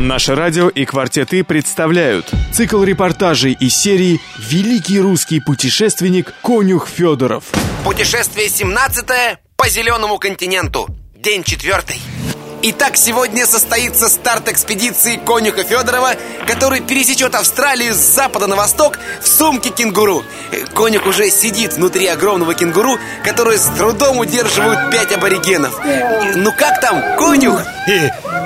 Наше радио и «Квартеты» представляют цикл репортажей из серии «Великий русский путешественник Конюх Федоров». Путешествие 17 по зеленому континенту. День четвертый. Итак, сегодня состоится старт экспедиции Конюха Федорова, который пересечет Австралию с запада на восток в сумке кенгуру. Конюх уже сидит внутри огромного кенгуру, который с трудом удерживают пять аборигенов. Ну как там, Конюх?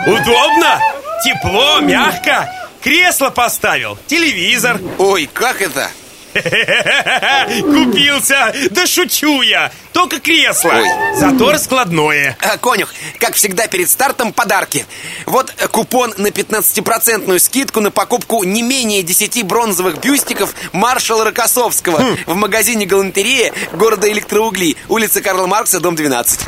Удобно, тепло, мягко. Кресло поставил, телевизор. Ой, как это? Купился! Да шучу я! Только кресло! Ой. Зато раскладное. А, Конюх, как всегда перед стартом подарки. Вот купон на 15% скидку на покупку не менее 10 бронзовых бюстиков маршала Рокоссовского в магазине галантерея города Электроугли, улица Карла Маркса, дом 12.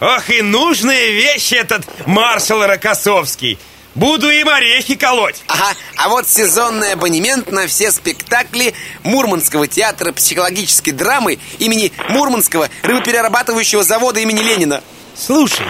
Ох, и нужная вещь этот маршал Рокоссовский. Буду им орехи колоть. Ага, а вот сезонный абонемент на все спектакли Мурманского театра психологической драмы имени Мурманского рыбоперерабатывающего завода имени Ленина. Слушай,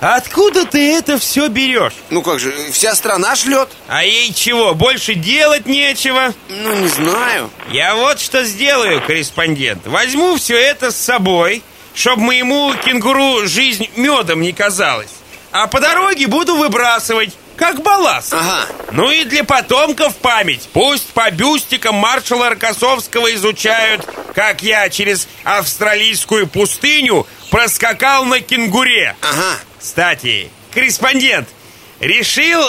откуда ты это все берешь? Ну как же, вся страна шлет? А ей чего, больше делать нечего? Ну, не знаю. Я вот что сделаю, корреспондент. Возьму все это с собой, чтобы моему кенгуру жизнь медом не казалась. А по дороге буду выбрасывать, как балласт. Ага. Ну и для потомков память. Пусть по бюстикам маршала Рокоссовского изучают, как я через австралийскую пустыню проскакал на кенгуре. Ага. Кстати, корреспондент, решил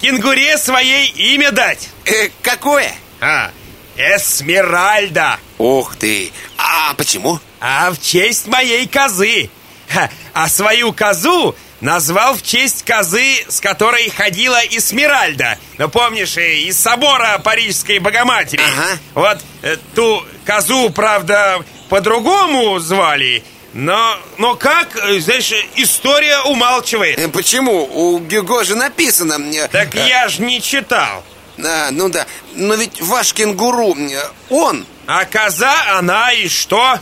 кенгуре своей имя дать. Э, какое? А, Эсмеральда. Ух ты. А почему? А в честь моей козы. А свою козу назвал в честь козы, с которой ходила Эсмеральда. Ну, помнишь, э, из собора Парижской Богоматери. Ага. Вот э, ту козу, правда, по-другому звали, но, но как, э, знаешь, история умалчивает. Э, Почему? У Гюго же написано... э, Так э, я ж не читал. а, ну да, но ведь ваш кенгуру, он... А коза, она и что?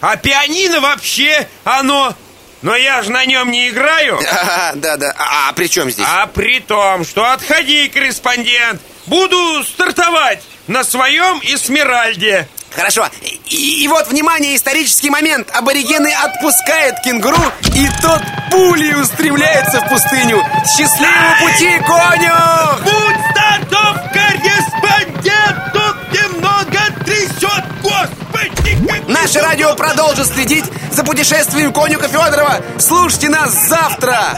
А пианино вообще оно... Но я же на нем не играю. А, да-да, а, а при чем здесь? А при том, что отходи, корреспондент, буду стартовать на своем Эсмеральде. Хорошо, и, и вот, внимание, исторический момент Аборигены отпускают кенгуру И тот пулей устремляется в пустыню Счастливого пути, конюх! Будь Наше радио продолжит следить за путешествием конюха Федорова Слушайте нас завтра!